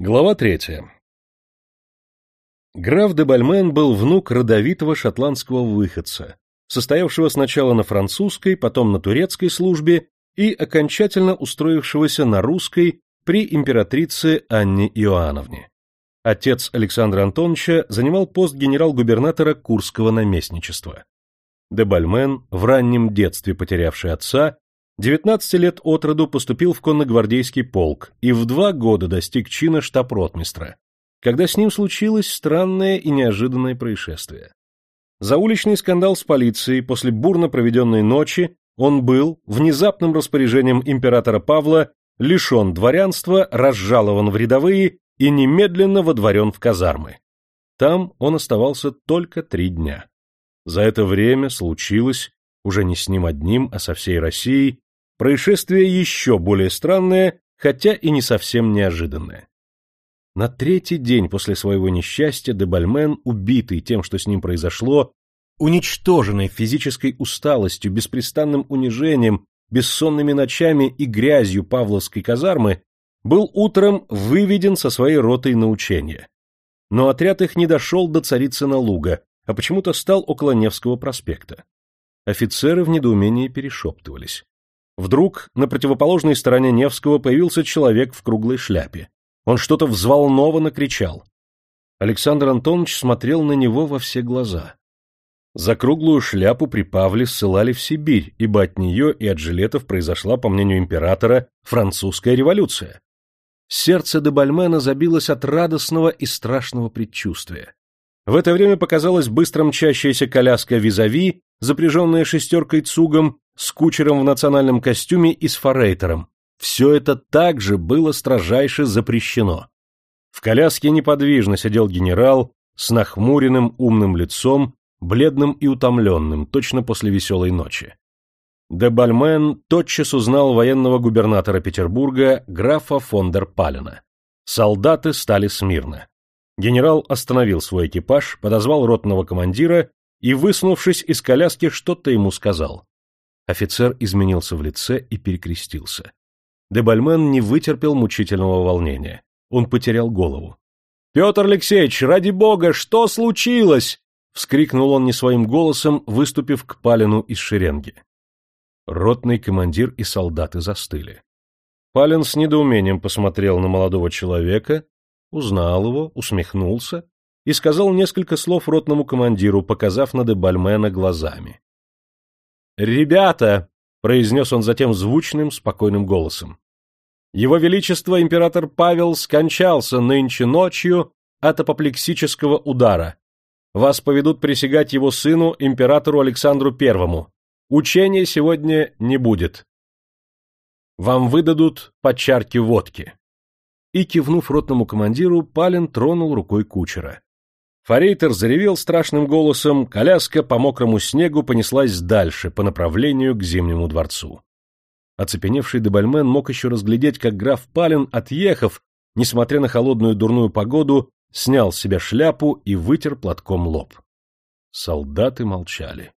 Глава третья. Граф де Бальмен был внук родовитого шотландского выходца, состоявшего сначала на французской, потом на турецкой службе и окончательно устроившегося на русской при императрице Анне Иоанновне. Отец Александра Антоновича занимал пост генерал-губернатора Курского наместничества. Де Бальмен, в раннем детстве потерявший отца, 19 лет от роду поступил в конногвардейский полк и в два года достиг чина штаб-ротмистра, когда с ним случилось странное и неожиданное происшествие. За уличный скандал с полицией после бурно проведенной ночи он был, внезапным распоряжением императора Павла, лишен дворянства, разжалован в рядовые и немедленно водворен в казармы. Там он оставался только три дня. За это время случилось, уже не с ним одним, а со всей Россией, Происшествие еще более странное, хотя и не совсем неожиданное. На третий день после своего несчастья Дебальмен, убитый тем, что с ним произошло, уничтоженный физической усталостью, беспрестанным унижением, бессонными ночами и грязью Павловской казармы, был утром выведен со своей ротой на учение. Но отряд их не дошел до Царицына луга, а почему-то стал около Невского проспекта. Офицеры в недоумении перешептывались. Вдруг на противоположной стороне Невского появился человек в круглой шляпе. Он что-то взволнованно кричал. Александр Антонович смотрел на него во все глаза. За круглую шляпу при Павле ссылали в Сибирь, ибо от нее и от жилетов произошла, по мнению императора, французская революция. Сердце Дебальмена забилось от радостного и страшного предчувствия. В это время показалась быстро мчащаяся коляска визави, запряженная шестеркой цугом, с кучером в национальном костюме и с форейтером. Все это также было строжайше запрещено. В коляске неподвижно сидел генерал с нахмуренным умным лицом, бледным и утомленным, точно после веселой ночи. Де Бальмен тотчас узнал военного губернатора Петербурга графа фон дер Палена. Солдаты стали смирно. Генерал остановил свой экипаж, подозвал ротного командира и, высунувшись из коляски, что-то ему сказал. Офицер изменился в лице и перекрестился. Дебальмен не вытерпел мучительного волнения. Он потерял голову. — Петр Алексеевич, ради бога, что случилось? — вскрикнул он не своим голосом, выступив к Палину из шеренги. Ротный командир и солдаты застыли. Палин с недоумением посмотрел на молодого человека, узнал его, усмехнулся и сказал несколько слов ротному командиру, показав на Дебальмена глазами. «Ребята!» — произнес он затем звучным, спокойным голосом. «Его Величество император Павел скончался нынче ночью от апоплексического удара. Вас поведут присягать его сыну, императору Александру Первому. Учения сегодня не будет. Вам выдадут по чарке водки». И, кивнув ротному командиру, Палин тронул рукой кучера. Форейтер заревел страшным голосом, коляска по мокрому снегу понеслась дальше, по направлению к Зимнему дворцу. Оцепеневший Дебальмен мог еще разглядеть, как граф Палин, отъехав, несмотря на холодную дурную погоду, снял с себя шляпу и вытер платком лоб. Солдаты молчали.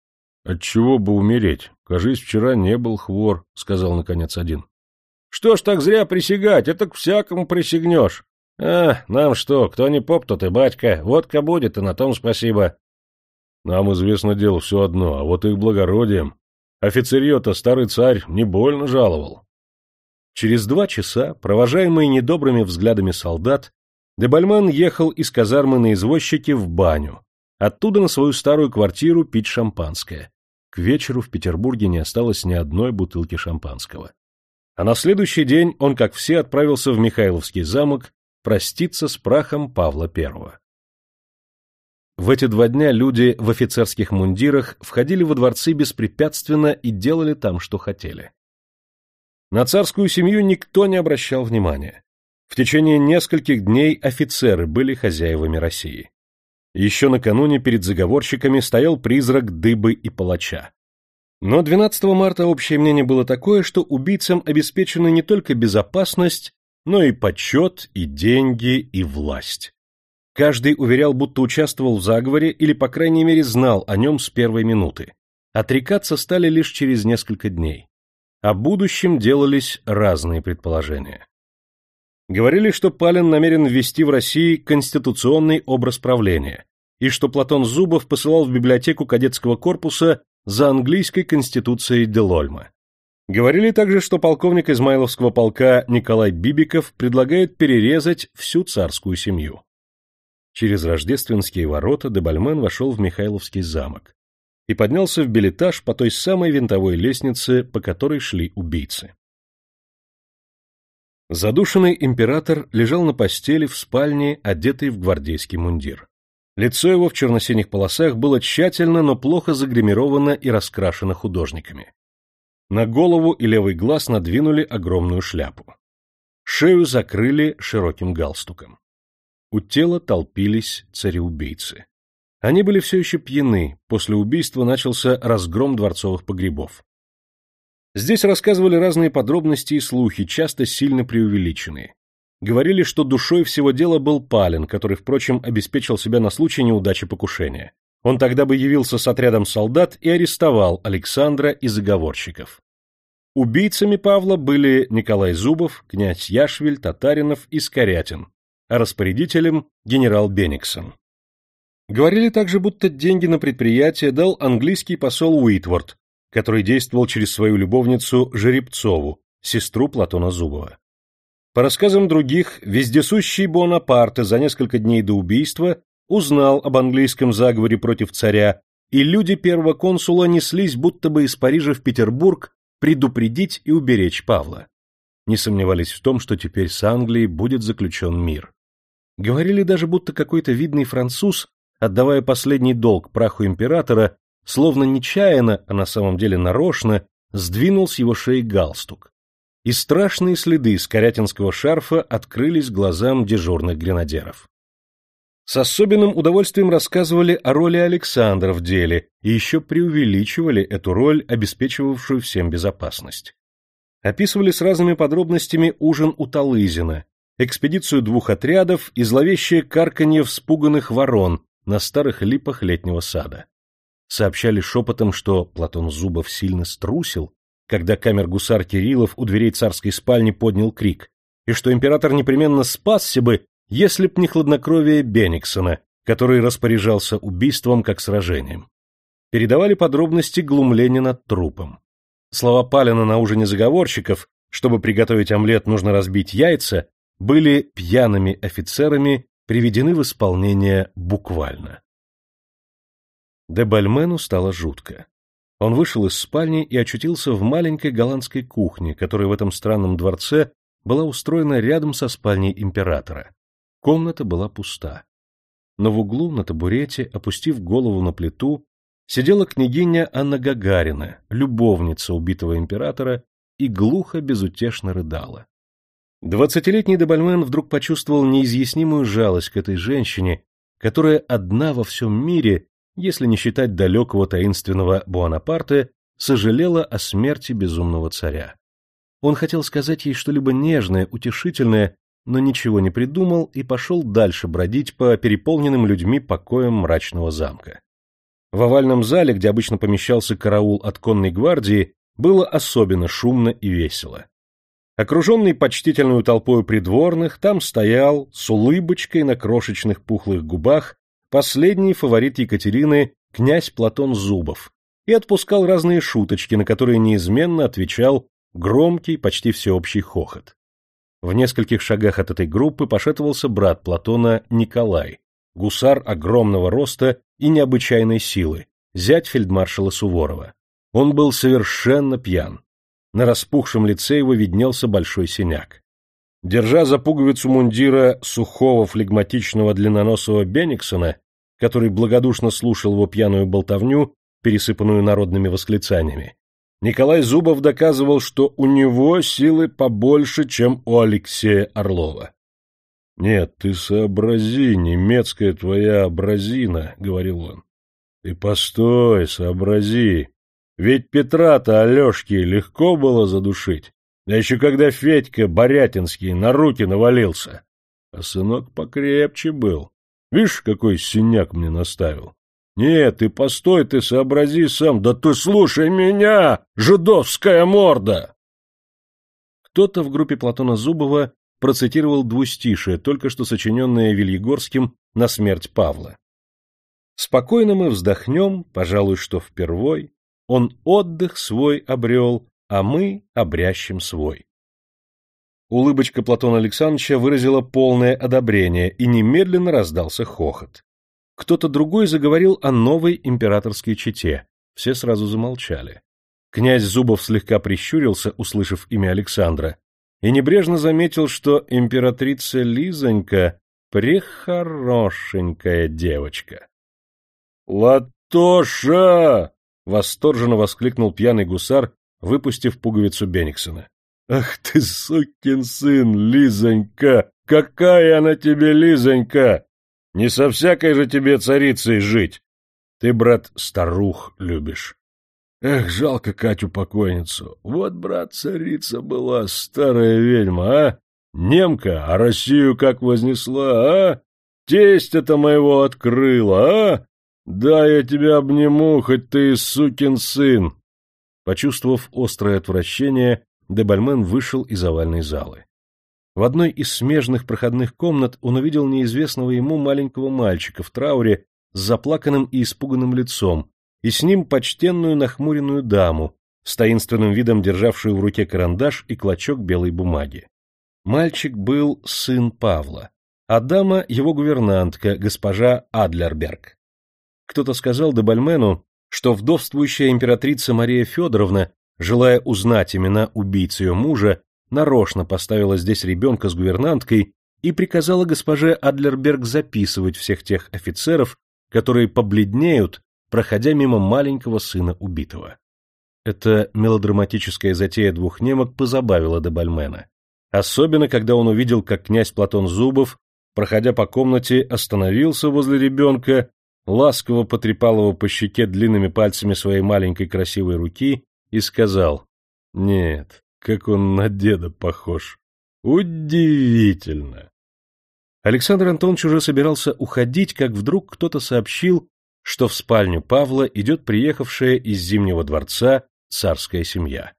— Отчего бы умереть? Кажись, вчера не был хвор, — сказал наконец один. — Что ж так зря присягать? Это к всякому присягнешь. «А, нам что, кто не поп, тот и батька. Водка будет, и на том спасибо». «Нам известно дело все одно, а вот их благородием. Офицерье-то старый царь не больно жаловал». Через два часа, провожаемый недобрыми взглядами солдат, Дебальман ехал из казармы на извозчике в баню, оттуда на свою старую квартиру пить шампанское. К вечеру в Петербурге не осталось ни одной бутылки шампанского. А на следующий день он, как все, отправился в Михайловский замок проститься с прахом Павла I. В эти два дня люди в офицерских мундирах входили во дворцы беспрепятственно и делали там, что хотели. На царскую семью никто не обращал внимания. В течение нескольких дней офицеры были хозяевами России. Еще накануне перед заговорщиками стоял призрак дыбы и палача. Но 12 марта общее мнение было такое, что убийцам обеспечена не только безопасность, но и почет, и деньги, и власть. Каждый уверял, будто участвовал в заговоре или, по крайней мере, знал о нем с первой минуты. Отрекаться стали лишь через несколько дней. О будущем делались разные предположения. Говорили, что Палин намерен ввести в России конституционный образ правления, и что Платон Зубов посылал в библиотеку кадетского корпуса за английской конституцией Делольма. Говорили также, что полковник Измайловского полка Николай Бибиков предлагает перерезать всю царскую семью. Через рождественские ворота Дебальмен вошел в Михайловский замок и поднялся в билетаж по той самой винтовой лестнице, по которой шли убийцы. Задушенный император лежал на постели в спальне, одетый в гвардейский мундир. Лицо его в черно-синих полосах было тщательно, но плохо загримировано и раскрашено художниками. На голову и левый глаз надвинули огромную шляпу. Шею закрыли широким галстуком. У тела толпились цареубийцы. Они были все еще пьяны, после убийства начался разгром дворцовых погребов. Здесь рассказывали разные подробности и слухи, часто сильно преувеличенные. Говорили, что душой всего дела был Палин, который, впрочем, обеспечил себя на случай неудачи покушения. Он тогда бы явился с отрядом солдат и арестовал Александра и заговорщиков. Убийцами Павла были Николай Зубов, князь Яшвиль, Татаринов и Скорятин, а распорядителем – генерал Бениксон. Говорили также, будто деньги на предприятие дал английский посол Уитворд, который действовал через свою любовницу Жеребцову, сестру Платона Зубова. По рассказам других, вездесущий Бонапарте за несколько дней до убийства узнал об английском заговоре против царя, и люди первого консула неслись будто бы из Парижа в Петербург предупредить и уберечь Павла. Не сомневались в том, что теперь с Англией будет заключен мир. Говорили даже, будто какой-то видный француз, отдавая последний долг праху императора, словно нечаянно, а на самом деле нарочно, сдвинул с его шеи галстук. И страшные следы с корятинского шарфа открылись глазам дежурных гренадеров. С особенным удовольствием рассказывали о роли Александра в деле и еще преувеличивали эту роль, обеспечивавшую всем безопасность. Описывали с разными подробностями ужин у Талызина, экспедицию двух отрядов и зловещее карканье вспуганных ворон на старых липах летнего сада сообщали шепотом, что Платон Зубов сильно струсил, когда камер-гусар Кириллов у дверей царской спальни поднял крик, и что император непременно спасся бы, если б не хладнокровие Бениксона, который распоряжался убийством как сражением. Передавали подробности глумления над трупом. Слова Палина на ужине заговорщиков, чтобы приготовить омлет, нужно разбить яйца, были пьяными офицерами приведены в исполнение буквально. Де Бальмену стало жутко. Он вышел из спальни и очутился в маленькой голландской кухне, которая в этом странном дворце была устроена рядом со спальней императора. Комната была пуста. Но в углу на табурете, опустив голову на плиту, сидела княгиня Анна Гагарина, любовница убитого императора, и глухо безутешно рыдала. Двадцатилетний Дебальмен вдруг почувствовал неизъяснимую жалость к этой женщине, которая одна во всем мире если не считать далекого таинственного Буанапарте, сожалела о смерти безумного царя. Он хотел сказать ей что-либо нежное, утешительное, но ничего не придумал и пошел дальше бродить по переполненным людьми покоям мрачного замка. В овальном зале, где обычно помещался караул от конной гвардии, было особенно шумно и весело. Окруженный почтительную толпой придворных, там стоял, с улыбочкой на крошечных пухлых губах, последний фаворит Екатерины князь Платон Зубов и отпускал разные шуточки, на которые неизменно отвечал громкий, почти всеобщий хохот. В нескольких шагах от этой группы пошатывался брат Платона Николай, гусар огромного роста и необычайной силы, зять фельдмаршала Суворова. Он был совершенно пьян. На распухшем лице его виднелся большой синяк. Держа за пуговицу мундира сухого флегматичного длинноносого Бениксона, который благодушно слушал его пьяную болтовню, пересыпанную народными восклицаниями, Николай Зубов доказывал, что у него силы побольше, чем у Алексея Орлова. — Нет, ты сообрази, немецкая твоя образина, — говорил он. — Ты постой, сообрази. Ведь Петра-то Алешке легко было задушить. Да еще когда Федька Борятинский на руки навалился. А сынок покрепче был. Видишь, какой синяк мне наставил? Нет, ты постой, ты сообрази сам. Да ты слушай меня, жидовская морда! Кто-то в группе Платона Зубова процитировал двустишие, только что сочиненное Вильегорским на смерть Павла. Спокойно мы вздохнем, пожалуй, что впервой, он отдых свой обрел, а мы обрящем свой. Улыбочка Платона Александровича выразила полное одобрение, и немедленно раздался хохот. Кто-то другой заговорил о новой императорской чете. Все сразу замолчали. Князь Зубов слегка прищурился, услышав имя Александра, и небрежно заметил, что императрица Лизонька — прехорошенькая девочка. «Латоша!» — восторженно воскликнул пьяный гусар, выпустив пуговицу Бениксона. «Ах ты, сукин сын, Лизонька! Какая она тебе, Лизонька! Не со всякой же тебе царицей жить! Ты, брат, старух любишь. Эх, жалко Катю-покойницу. Вот, брат, царица была, старая ведьма, а? Немка, а Россию как вознесла, а? Тесть это моего открыла, а? Да, я тебя обниму, хоть ты и сукин сын. Почувствовав острое отвращение, Дебальмен вышел из овальной залы. В одной из смежных проходных комнат он увидел неизвестного ему маленького мальчика в трауре с заплаканным и испуганным лицом, и с ним почтенную нахмуренную даму, с таинственным видом державшую в руке карандаш и клочок белой бумаги. Мальчик был сын Павла, а дама — его гувернантка, госпожа Адлерберг. Кто-то сказал Дебальмену, что вдовствующая императрица Мария Федоровна желая узнать имена убийц ее мужа, нарочно поставила здесь ребенка с гувернанткой и приказала госпоже Адлерберг записывать всех тех офицеров, которые побледнеют, проходя мимо маленького сына убитого. Эта мелодраматическая затея двух немок позабавила Дебальмена. Особенно, когда он увидел, как князь Платон Зубов, проходя по комнате, остановился возле ребенка, ласково потрепал его по щеке длинными пальцами своей маленькой красивой руки и сказал, «Нет, как он на деда похож! Удивительно!» Александр Антонович уже собирался уходить, как вдруг кто-то сообщил, что в спальню Павла идет приехавшая из Зимнего дворца царская семья.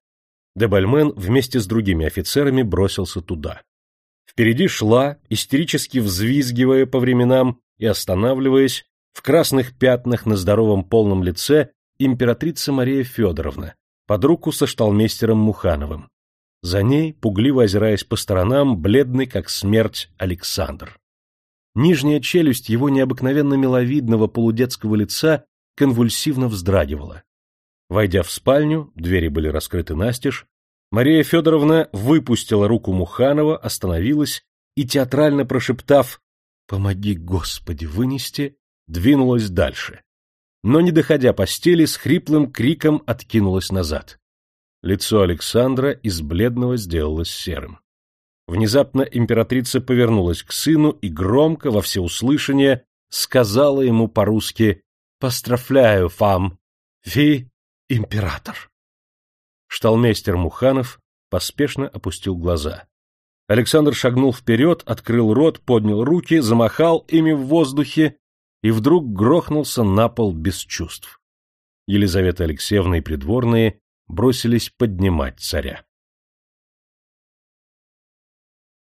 Дебальмен вместе с другими офицерами бросился туда. Впереди шла, истерически взвизгивая по временам и останавливаясь, в красных пятнах на здоровом полном лице императрица Мария Федоровна, под руку со шталмейстером Мухановым. За ней, пугливо озираясь по сторонам, бледный, как смерть, Александр. Нижняя челюсть его необыкновенно миловидного полудетского лица конвульсивно вздрагивала. Войдя в спальню, двери были раскрыты настежь, Мария Федоровна выпустила руку Муханова, остановилась и, театрально прошептав «Помоги, Господи, вынести», двинулась дальше но, не доходя постели, с хриплым криком откинулась назад. Лицо Александра из бледного сделалось серым. Внезапно императрица повернулась к сыну и громко, во всеуслышание, сказала ему по-русски «Пострафляю, фам! Ви император!» Шталмейстер Муханов поспешно опустил глаза. Александр шагнул вперед, открыл рот, поднял руки, замахал ими в воздухе и вдруг грохнулся на пол без чувств. Елизавета Алексеевна и придворные бросились поднимать царя.